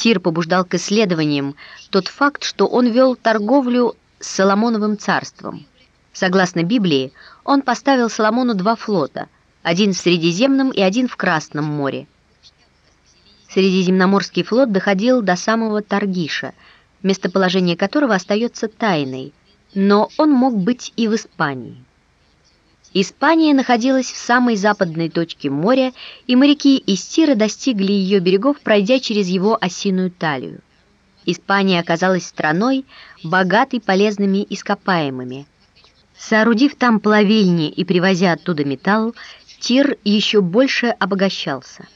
Тир побуждал к исследованиям тот факт, что он вел торговлю с Соломоновым царством. Согласно Библии, он поставил Соломону два флота, один в Средиземном и один в Красном море. Средиземноморский флот доходил до самого Таргиша, местоположение которого остается тайной, но он мог быть и в Испании. Испания находилась в самой западной точке моря, и моряки из Тира достигли ее берегов, пройдя через его осиную талию. Испания оказалась страной, богатой полезными ископаемыми. Соорудив там плавильни и привозя оттуда металл, Тир еще больше обогащался.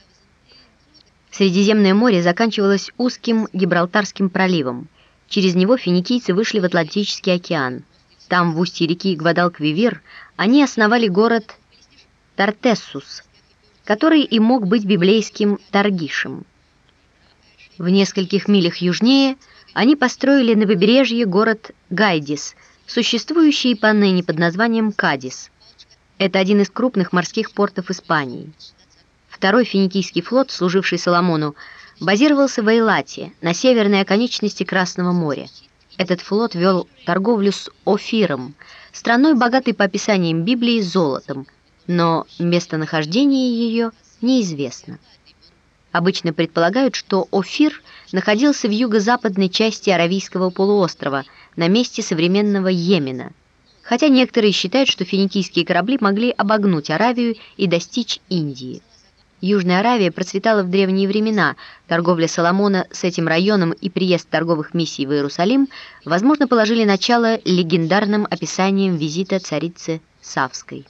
Средиземное море заканчивалось узким Гибралтарским проливом. Через него финикийцы вышли в Атлантический океан. Там, в устье реки Гвадалквивир, они основали город Тартессус, который и мог быть библейским Таргишем. В нескольких милях южнее они построили на побережье город Гайдис, существующий поныне под названием Кадис. Это один из крупных морских портов Испании. Второй финикийский флот, служивший Соломону, базировался в Эйлате, на северной оконечности Красного моря. Этот флот вел торговлю с Офиром, страной, богатой по описаниям Библии золотом, но местонахождение ее неизвестно. Обычно предполагают, что Офир находился в юго-западной части Аравийского полуострова, на месте современного Йемена, хотя некоторые считают, что финикийские корабли могли обогнуть Аравию и достичь Индии. Южная Аравия процветала в древние времена. Торговля Соломона с этим районом и приезд торговых миссий в Иерусалим, возможно, положили начало легендарным описанием визита царицы Савской.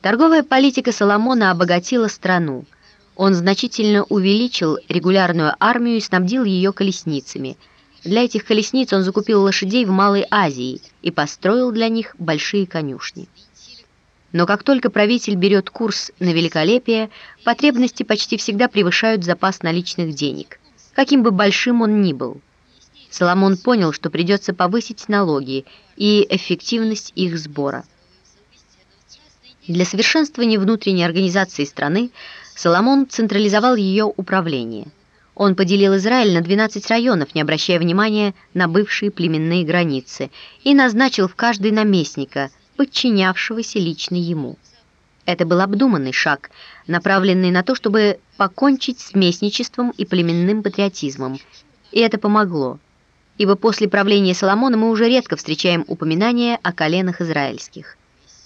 Торговая политика Соломона обогатила страну. Он значительно увеличил регулярную армию и снабдил ее колесницами. Для этих колесниц он закупил лошадей в Малой Азии и построил для них большие конюшни. Но как только правитель берет курс на великолепие, потребности почти всегда превышают запас наличных денег, каким бы большим он ни был. Соломон понял, что придется повысить налоги и эффективность их сбора. Для совершенствования внутренней организации страны Соломон централизовал ее управление. Он поделил Израиль на 12 районов, не обращая внимания на бывшие племенные границы, и назначил в каждый наместника – подчинявшегося лично ему. Это был обдуманный шаг, направленный на то, чтобы покончить с местничеством и племенным патриотизмом. И это помогло, ибо после правления Соломона мы уже редко встречаем упоминания о коленах израильских.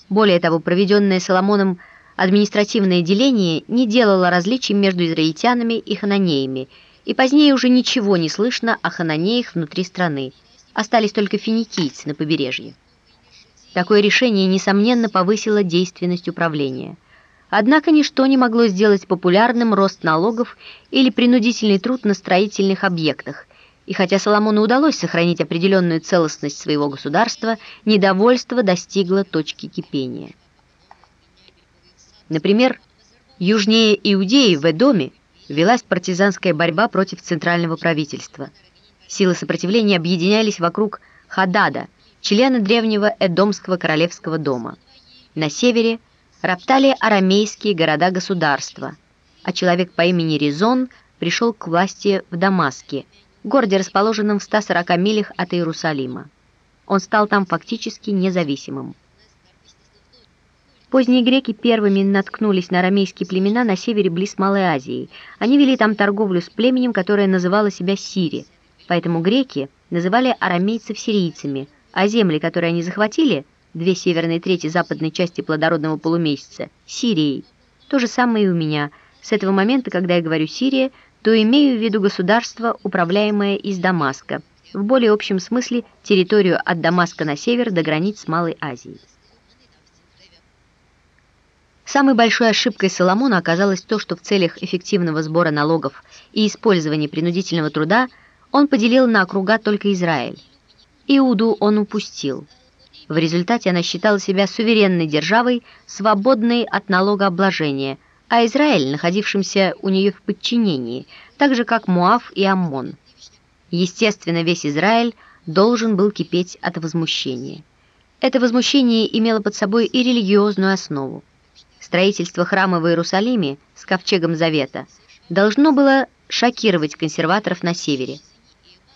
Более того, проведенное Соломоном административное деление не делало различий между израильтянами и хананеями, и позднее уже ничего не слышно о хананеях внутри страны. Остались только финикийцы на побережье. Такое решение, несомненно, повысило действенность управления. Однако ничто не могло сделать популярным рост налогов или принудительный труд на строительных объектах, и хотя Соломону удалось сохранить определенную целостность своего государства, недовольство достигло точки кипения. Например, южнее Иудеи в Эдоме велась партизанская борьба против центрального правительства. Силы сопротивления объединялись вокруг Хадада, члены древнего Эдомского королевского дома. На севере роптали арамейские города-государства, а человек по имени Резон пришел к власти в Дамаске, городе, расположенном в 140 милях от Иерусалима. Он стал там фактически независимым. Поздние греки первыми наткнулись на арамейские племена на севере близ Малой Азии. Они вели там торговлю с племенем, которое называло себя Сири. Поэтому греки называли арамейцев сирийцами, а земли, которые они захватили, две северные трети западной части плодородного полумесяца, Сирией. То же самое и у меня. С этого момента, когда я говорю «Сирия», то имею в виду государство, управляемое из Дамаска, в более общем смысле территорию от Дамаска на север до границ Малой Азии. Самой большой ошибкой Соломона оказалось то, что в целях эффективного сбора налогов и использования принудительного труда он поделил на округа только Израиль. Иуду он упустил. В результате она считала себя суверенной державой, свободной от налогообложения, а Израиль, находившимся у нее в подчинении, так же как Муав и Аммон. Естественно, весь Израиль должен был кипеть от возмущения. Это возмущение имело под собой и религиозную основу. Строительство храма в Иерусалиме с ковчегом Завета должно было шокировать консерваторов на севере –